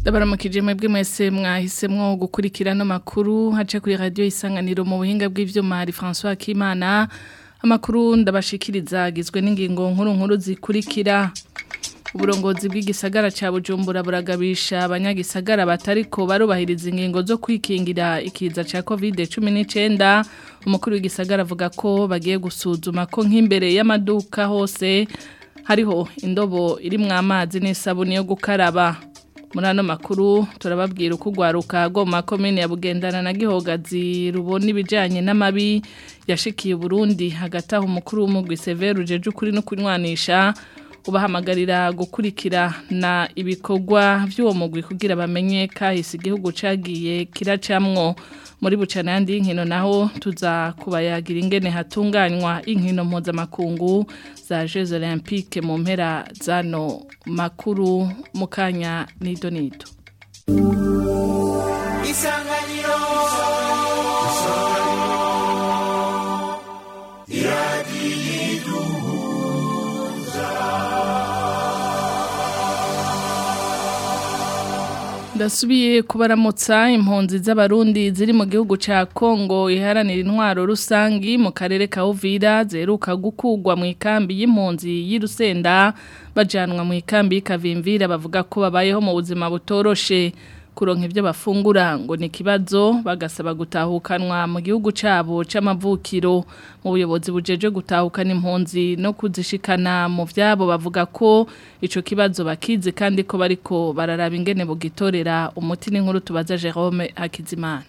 ndabaramukije mwebwe mwese mwahisemwo gukurikira no makuru hace kuri radio isanganiro mu buhinga bw'ivyuma hari François Kimana amakuru ndabashikiriza agizwe n'ingingo nkuru nkuru zikurikira uburongozi bw'igisagara cha Bujumbura buragabisha abanyagisagara batariko barubahiriza ingingo zo kwikingira ikiza ca COVID-19 umukuru w'igisagara avuga ko bagiye gusuzuma ko nk'imbere y'amaduka hose hariho indobo irimwo amazi n'isabuni yo gukaraba muri makuru turababwira uko ugwaruka agomba komine ya bugendana na gihogazi rubona ibijyanye n'amabi yashikiye Burundi hagati umukuru w'umugwi severi ujeje ukuri no kunywanisha ubahamagarira gukurikira na ibikorwa by'uwo mugwi kugira bamenye kahise igihugu cyagiye kiracamwo muri bucanandi y'inkino naho tuza kubayagira ingene hatunganywa inkino mpuzamakungu za jeux olympique mu mpera zano makuru mukanya kanya n'ido n'ido dasubiye kubaramutsa impunzi z'abarundi ziri mu gihugu cya kongo iharanira intwaro rusange mu karere ka uvira zeruka gukugwa mu ikambi y'impunzi y'irusenda bajyanwa mu ikambi Kavimvira bavuga ko babayeho mu buzima butoroshe kuronka ibyo bafungura ngo ni ikibazo bagasaba gutahukanwa mu gihugu cyabo cy'amavukiro mu buyobozi bujeje gutahukana impunzi no kuzishikana mu byabo bavuga ko icyo kibazo bakizi kandi ko bariko bararaba ingene bugitorera umuti n'inkuru tubaza Jerome Hakizimana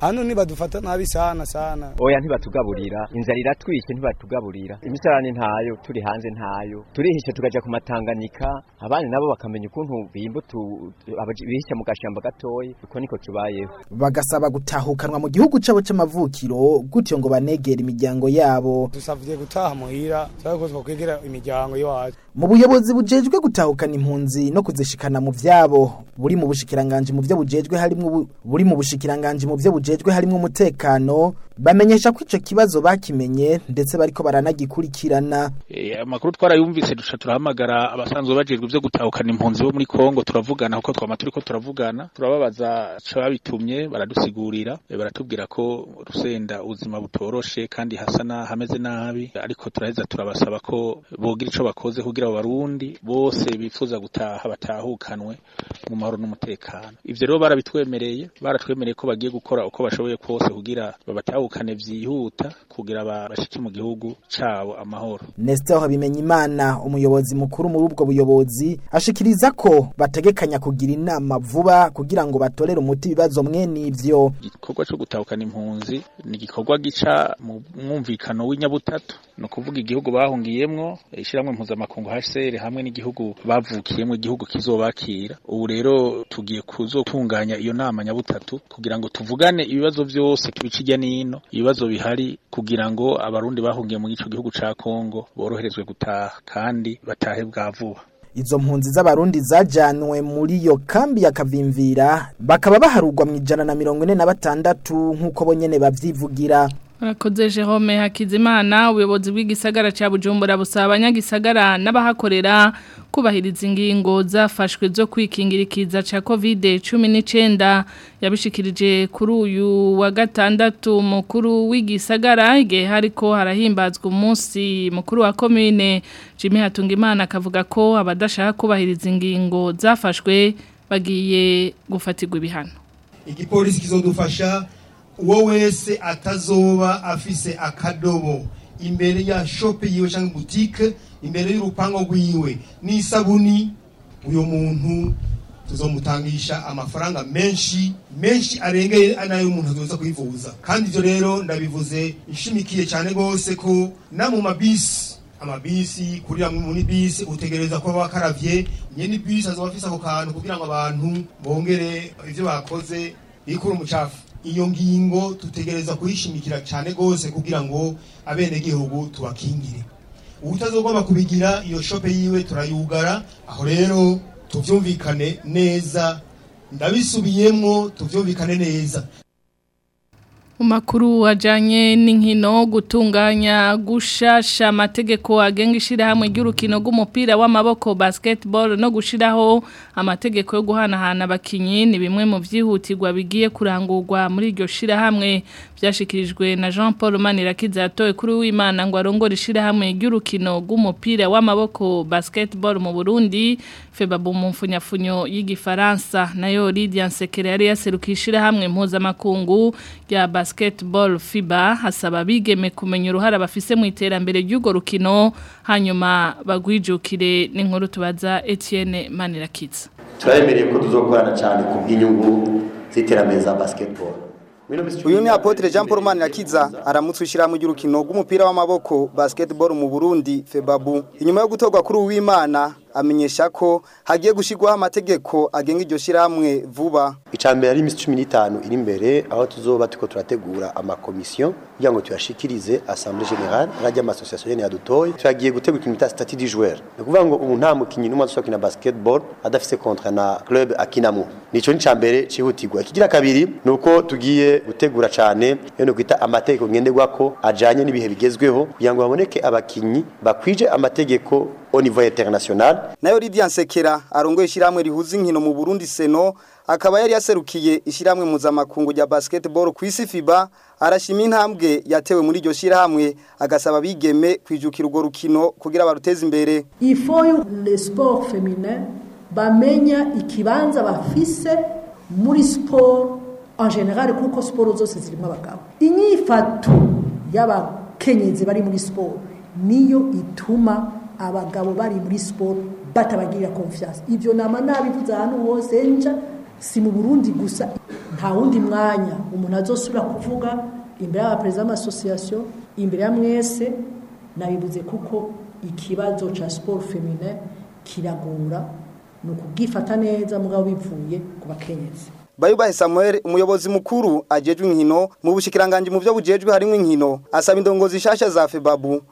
hano ntibadufata nabi sana sana oya ntibatugaburira inzara iratwishe ntibatugaburira imisarani ntayo turi hanze ntayo turihisha tukaja ku matanganika abandi nabo bakamenya ukuntu bimbutu bihisha mu gashamba gatoyi uko niko kibayeho bagasaba gutahukanwa mu gihugu cabo cy’amavukiro gutyo ngo ngo banegere imiryango yabo dusabye gutaha muhira cyangwa twakwegera imiryango y'iwacu mu buyobozi bujejwe gutahukana impunzi no kuzishikana mu byabo buri mu bushikiranganje mu byo bujejwe harimo buri mu bushikiranganje mu byo bujejwe harimo umutekano bamenyesha ko icyo kibazo bakimenye ndetse bariko baranagikurikirana eh, amakuru twarayumvise duca turahamagara abasanzwe bajejwe byo gutahukana impunzi bo muri Kongo turavugana kuko twama turiko turavugana turababaza cababitumye baradusigurira eh, baratubwira ko rusenda ubuzima butu hatoroshe kandi hasa hameze nabi ariko turaheza turabasaba ko bogira icyo bakoze kugira abo barundi bose bifuza gutaha batahukanwe mu mahoro n'umutekano ivyo rero barabitwemereye baratwemereye ko bagiye gukora uko bashoboye kose kugira babatahukane byihuta kugira bashike mu gihugu cyabo amahoro Nestor Bimenyimana umuyobozi mukuru muri ubwo buyobozi ashikiriza ko bategekanya kugira inama vuba kugira ngo batorere umuti bibazo mwene ivyo igikorwa cyo gutahukana impunzi ni igikorwa gica bita mu mwumvikano w'inyabutatu ni ukuvuga igihugu bahungiyemo ishyirahamwe mpuzamakungu HCR hamwe n'igihugu bavukiyemwo igihugu kizobakira ubu rero tugiye kuzotunganya iyo nama nyabutatu kugira ngo tuvugane ibibazo byose bikijya nino ibibazo bihari kugira ngo abarundi bahungiye mu ico gihugu cya Kongo boroherezwe gutaha kandi batahe bwa vuba izo mpunzi z'abarundi zajanwe muri iyo kambi ya Kavimvira bakaba baharugwa mu ijana na mirongo ine na batandatu nk'uko bonyene babyivugira. Murakoze Jerome Hakizimana ubuyobozi bw'igisagara cya Bujumbura busaba abanyagisagara n'abahakorera kubahiriza ingingo zafashwe zo kwikingira ikiza cya Covid 19 yabishikirije kuri uyu wa gatandatu mukuru w'igisagara igihe hariko harahimbazwa umunsi mukuru wa commune Jimmy Hatungimana akavuga ko abadashaka kubahiriza ingingo zafashwe bagiye gufatirwa ibihano Igipolisi kizodufasha uwo wese atazoba afise akadobo imbere ya shopu yiwe cyangwa butike imbere y'urupangu rwiwe n'isabuni uyu muntu tuzomutangisha amafaranga menshi menshi arengeye anayo umuntu azoza kwivuza kandi ibyo rero ndabivuze nshimikiye cyane rwose ko na mu mabisi amabisi kurira muri bisi utegereza kuba wakaravye nyene bisi azoba afise ako kantu kugira ngo abantu bongere ivyo bakoze bikura umucafu iyo ngingo tutegereza kuyishimikira cyane rwose kugira ngo abenegihugu tubakingire ubutazogomba kubigira iyo shope yiwe turayugara aho rero tubyumvikane neza ndabisubiyemo tubyumvikane neza mu makuru ajyanye n'inkino gutunganya gushasha amategeko agenga ishyirahamwe ry'urukino rw'umupira w'amaboko basketball no gushiraho amategeko yo guhanahana abakinnyi ni bimwe mu byihutirwa bigiye kurangurwa muri iryo shyirahamwe byashyikirijwe na jean paul manirakiza yatowe kuri w'imana ngo arongore ishyirahamwe ry'urukino rw'umupira w'amaboko basketball mu burundi febabu mu mfunyafunyo y'igifaransa nayo lidiyansekere yari yaseruka ishyirahamwe mpuzamakungu ya basiketibolo basketball FIBA hasaba bigeme kumenya uruhara bafise mu iterambere ry'ugo rukino hanyuma bagwijukire n'inkuru tubaza Etienne Manirakiza turabemereye ko tuzokorana cyane ku bw'inyungu z'iterambere za basketball uyu ni apotre jean paul manirakiza aramutse ushyira mu rukino rw'umupira w'amaboko basketball mu burundi febabu inyuma yo gutorwa kuri uwimana amenyesha ko hagiye gushyirwaho amategeko agenga iryo shyirahamwe vuba mbere ari iminsi cumi n'itanu iri imbere aho tuzoba turiko turategura amakomisiyo kugira ngo tuyashikirize assemblée générale rajya amasosiyasiyo nyene yadutoye turagiye gutegura ikintu bita statut du joueur ni ukuvuga ngo ubu nta mukinyi n'umwe azosokina basketball adafise contrat na club akinamo nicyo ni cambere cihutirwa ikigira kabiri nuko tugiye gutegura cane yo kwita amategeko ko ajyanye n'ibihe bigezweho kugira ngo haboneke abakinnyi bakwije amategeko au niveau international nayo Lydia Nsekera arongoye ishyirahamwe rihuza inkino mu Burundi Seno akaba yari yaserukiye ishyirahamwe mpuzamakungu rya basketball ku isi FIBA arashima intambwe yatewe muri iryo shyirahamwe agasaba bigeme kwijukira urwo rukino kugira baruteze imbere il le sport féminin bamenya ikibanza bafise muri sport en general kuko siporo zose zirimo abagabo inyifato y'abakenyezi bari muri siporo niyo ituma abagabo bari muri siporo batabagirira konfiyanse ibyo nama nabivuze ahantu hose nca si mu burundi gusa nta wundi mwanya umuntu azosubira kuvuga imbere y'abaperezida b'amasosiyasiyo imbere ya mwese nabibuze kuko ikibazo cya siporo femine kiragora ni ukubwifata neza mugabo bivuye ku bakenyezi bayubahe Samuel umuyobozi mukuru ajejwe inkino mu bushikiranganje mu byo bujejwe harimo inkino asaba indongozi shasha za Febabu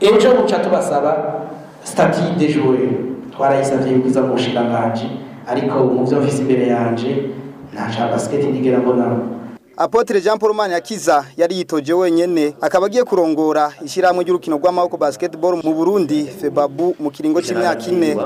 ejo guca tubasaba sitati de twarayisabye yuko mu bushinganganji ariko mu byo mfise imbere yanje nta basiketi nigera mbonamo apotre jean paul Akiza yari yitoje wenyine akaba agiye kurongora ishyirahamwe ry'urukino rw'amaboko basketball mu burundi febabu mu kiringo cy'imyaka ine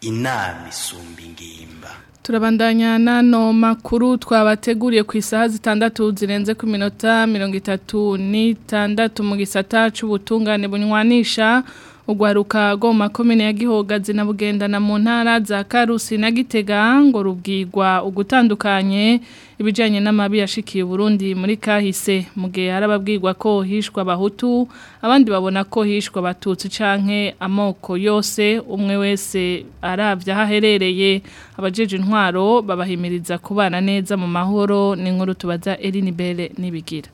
inama isumba ingimba turabandanya n'ano makuru twabateguriye ku isaha zitandatu zirenze ku minota mirongo itatu n'itandatu mu gisata cy'ubutungane bunywanisha urwaruka rwo mu makomine ya gihogazi na bugendana za karusi na gitega ngo rubwirwa ugutandukanye ibijyanye n'amabi yashikiye Burundi muri kahise mu gihe hari ababwirwa ko hishwa abahutu abandi babona ko hishwa abatutsi cyangwa amoko yose umwe wese arabya aho aherereye abajeje intwaro babahimiriza kubana neza mu mahoro ni elini tubaza n'ibigira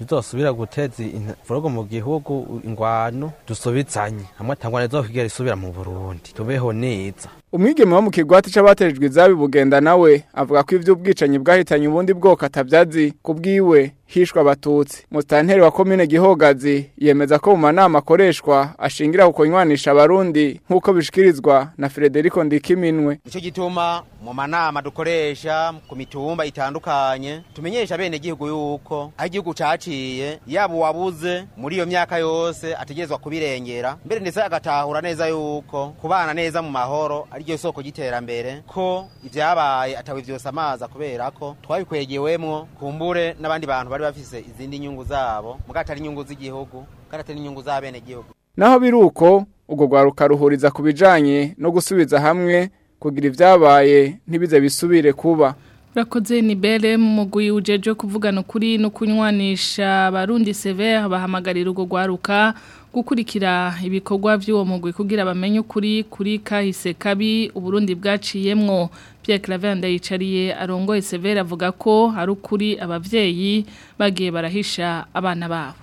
ntituzosubira guteza imvururu mu gihugu ingwano dusubizanye hamwe atangwa ntizokigera isubira mu burundi tubeho neza umwigeme wo mu kigwati cy'abaterejwe izabi bugenda nawe avuga ko iby'ubwicanyi bwahitanye ubundi bwoko atabyazi ku bwiwe hishwa abatutsi musitanteri wa komine gihogazi yemeza ko mu manama akoreshwa ashingira ku kunywanisha abarundi nk'uko bishikirizwa na frederico ndikiminwe nicyo gituma mu manama dukoresha ku mitumba itandukanye tumenyesha bene gihugu yuko aho igihugu caciye yaba uwabuze muri iyo myaka yose ategerezwa kubirengera mbere ndetse agatahura neza yuko kubana neza mu mahoro ari ariyo soko y'iterambere ko ibyabaye atawe byose amazi kubera ko twabikwegewemwo kumbure n'abandi bantu bari bafise izindi nyungu zabo mugatari inyungu z'igihugu karatari inyungu z'abenegihugu naho biruko ubwo rwaruka ruhuriza ku bijanye no gusubiza hamwe kugira ibyabaye ntibize bisubire kuba Rakoze ni bere mugwi ujejo kuvugana ukuri no kunywanisha barundi severe bahamagarira ubwo rwaruka gukurikira ibikorwa by'uwo mugwi kugira bamenye ukuri kuri kahise kabi uburundi bwaciyemwo Pierre Claver ndayicariye arongoye Severe avuga ko hari ukuri abavyeyi bagiye barahisha abana babo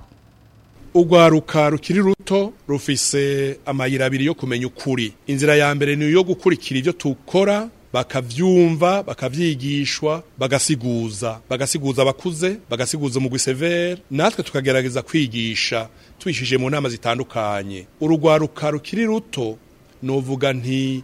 urwaruka rukiri ruto rufise amayira abiri yo kumenya ukuri inzira ya mbere ni yo gukurikira ibyo tukora bakavyumva bakavyigishwa bagasiguza bagasiguza abakuze bagasiguza mu gwisevere natwe tukagerageza kwigisha tubishije mu nama zitandukanye urugwaruka rukiri ruto novuga nti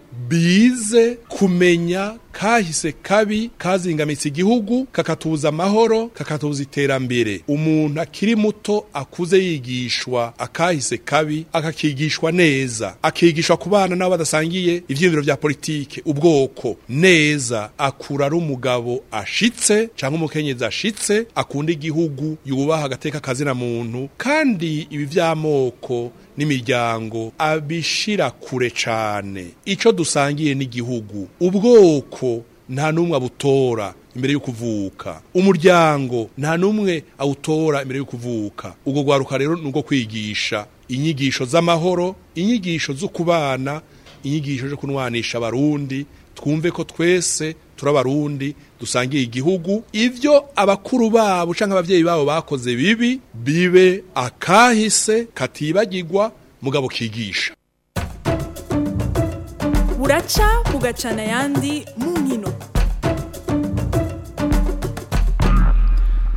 bize kumenya kahise kabi kazingamitse igihugu kakatuza amahoro kakatuza iterambere umuntu akiri muto akuze yigishwa akahise kabi akakigishwa neza akigishwa kubana nabo badasangiye ibyiyumviro bya politike ubwoko neza akura ari umugabo ashitse cyangwa umukenyezi ashitse akunda igihugu yubaha agateka kazina muntu kandi ibi by'amoko n'imiryango abishira kure cyane icyo dusangiye n'igihugu ubwoko bwoko nta n'umwe abutora imbere yo kuvuka umuryango nta n'umwe awutora imbere yo kuvuka ubwo rwaruka rero ni kwigisha inyigisho z'amahoro inyigisho zo kubana inyigisho zo kunwanisha abarundi twumve ko twese turi abarundi dusangiye igihugu ibyo abakuru babo cyangwa ababyeyi babo bakoze bibi bibe akahise katibagirwa mugabo kigisha buraca bugacana ayandi mu n'inkino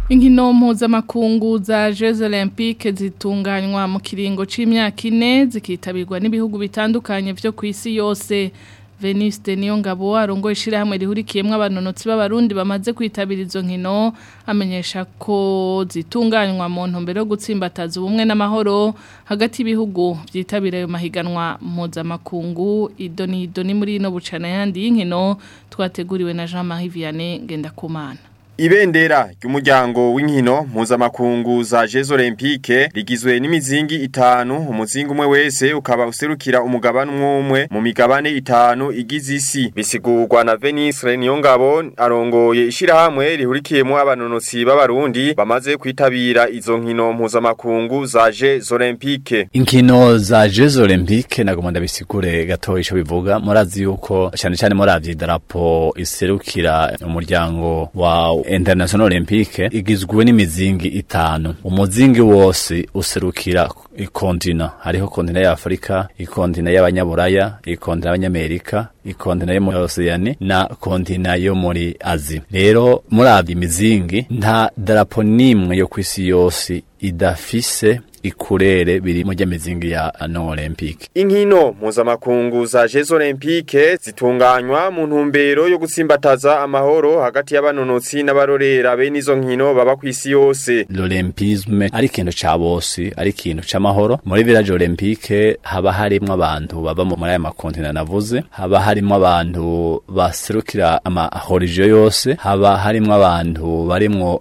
inkino mpuzamakungu za Jeux Olympique zitunganywa mu kiringo c'imyaka ine zikitabirwa n'ibihugu bitandukanye byo ku isi yose Veniste Niyongabo arongoye ishyirahamwe rihurikiyemo abanonotsi b'abarundi bamaze kwitabira izo nkino amenyesha ko zitunganywa mu ntumbero yo gutsimbataza ubumwe n'amahoro hagati y'ibihugu byitabira ayo mahiganwa mpuzamakungu idoni idoni muri ino bucana yandi y'inkino twateguriwe na Jean Marie Vianney kumana. Ibendera ry'umuryango w'inkino mpuzamakungu za Jeux Olympique rigizwe n'imizingi itanu umuzingi umwe wese ukaba userukira umugabane umwe mu migabane itanu igize isi bisigurwa na Venice Reniyongabo arongoye ishyirahamwe rihurikiyemo abanonotsi b'abarundi bamaze kwitabira izo nkino mpuzamakungu za Jeux Olympique inkino za Jeux Olympique nagomba bisigure gato ico bivuga murazi yuko cyane cyane muravye idarapo iserukira umuryango wa international olympique igizwe n'imizingi itanu umuzingi wose userukira ikontina hariho kontina ya afurika ikontina y'abanyaburaya ikontina y'abanyamerika ikontina yo muri oseyani na kontina yo muri azi rero muri imizingi nta darapo n'imwe yo ku isi yose idafise ikurere biri mu ry'amizingi ya ano olympic inkino mpuzamakungu za jeux olympique zitunganywa mu ntumbero yo gutsimbataza amahoro hagati y'abanonotsi n'abarorera bene izo nkino baba ku isi yose l'olympisme ari ikintu ca bose ari ikintu c'amahoro muri village olympique haba harimwo abantu baba muri aya na navuze haba harimwo abantu ama amahorigiyo yose haba harimwo abantu barimwo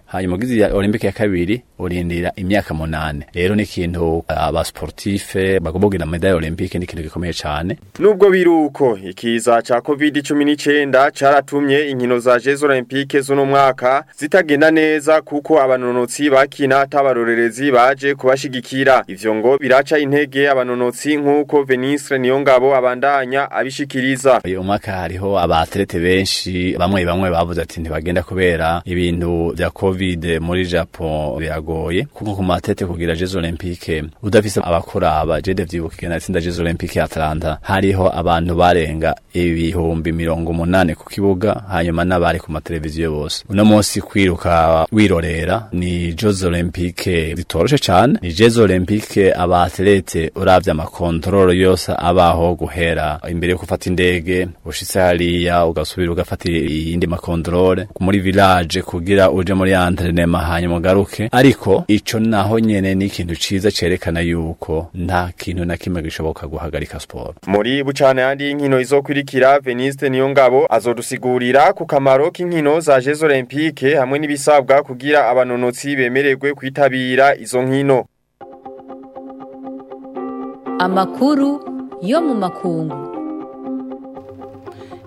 hanyuma mugizi ya Olympic ya kabiri urindira imyaka munane rero n'ikintu kintu eh, aba sportife bagobogira medali Olympic ni gikomeye cyane nubwo biruko ikiza cya covid cumi 19 cyaratumye inkino za jezo Olympique z'uno mwaka zitagenda neza kuko abanonotsi bakina atabarorerezi baje kubashyigikira ivyo ngo biraca intege abanonotsi nkuko Niyo Niyongabo abandanya abishikiriza uyu mwaka hariho abatlete benshi bamwe bamwe bavuze ati ntibagenda kubera ibintu bya covid covid muri Japo biragoye kuko ku matete kugira Jeux Olympique udafise abakoraba je ndavyibuka igena itsinda Jeux Olympique Atlanta hariho abantu barenga ibihumbi mirongo umunani ku kibuga hanyuma n'abari ku mateleviziyo bose uno munsi kwiruka wirorera ni Jeux Olympique zitoroshe cane ni Jeux Olympique abatlete uravye amakontororo yose abaho guhera imbere yo gufata indege ushitse hariya ugasubira ugafata iyindi makontorore muri village kugira uje muri antre guverinoma hanyuma ugaruke ariko icyo naho nyene ni ikintu ciza cerekana yuko nta kintu na kimwe gishoboka guhagarika siporo muri bucana yandi inkino izokurikira Veniste Niyongabo azodusigurira ku kamaro k'inkino za Jezo Olympique hamwe n'ibisabwa kugira abanonotsi bemererwe kwitabira izo nkino amakuru yo mu makungu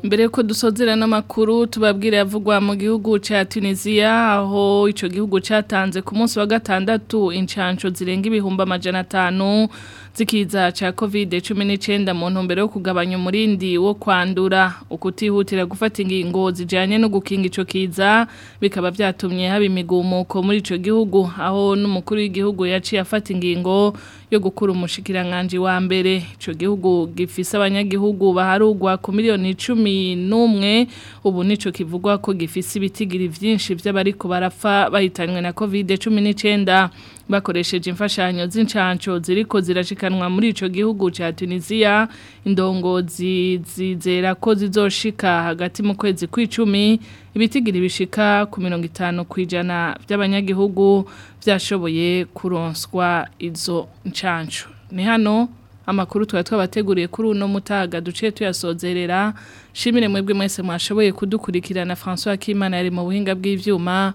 mbere yuko dusozera n'amakuru tubabwira avugwa mu gihugu cya tunisiya aho icyo gihugu cyatanze ku munsi wa gatandatu inshansho zirenga ibihumbi amajana atanu zikiza cha COVID-19 mu ntumbero yo kugabanya umurindi wo kwandura ukutihutira gufata ingingo zijanye no gukinga ico kiza bikaba byatumye haba imigumuko muri ico gihugu aho n'umukuru w'igihugu yaciye afata ingingo yo gukura umushikiranganje wa mbere ico gihugu gifisa abanyagihugu baharugwa ku miliyoni 11 ubu nico kivugwa ko gifise ibitigiri vyinshi by'abariko barapfa bahitanywe na COVID-19 bakoresheje imfashanyo z'incanco ziriko zirashikanwa muri ico gihugu ca Tunisia indongozi zizera ko zizoshika hagati mu kwezi kw'icumi ibitigira bishika ku mirongo 50 kwijana by'abanyagihugu byashoboye kuronswa izo ncanco ni hano amakuru twari twabateguriye kuri uno mutaga duce tuyasozerera shimire mwebwe mwese mwashoboye kudukurikirana François Kimana yari mu buhinga bw'ivyuma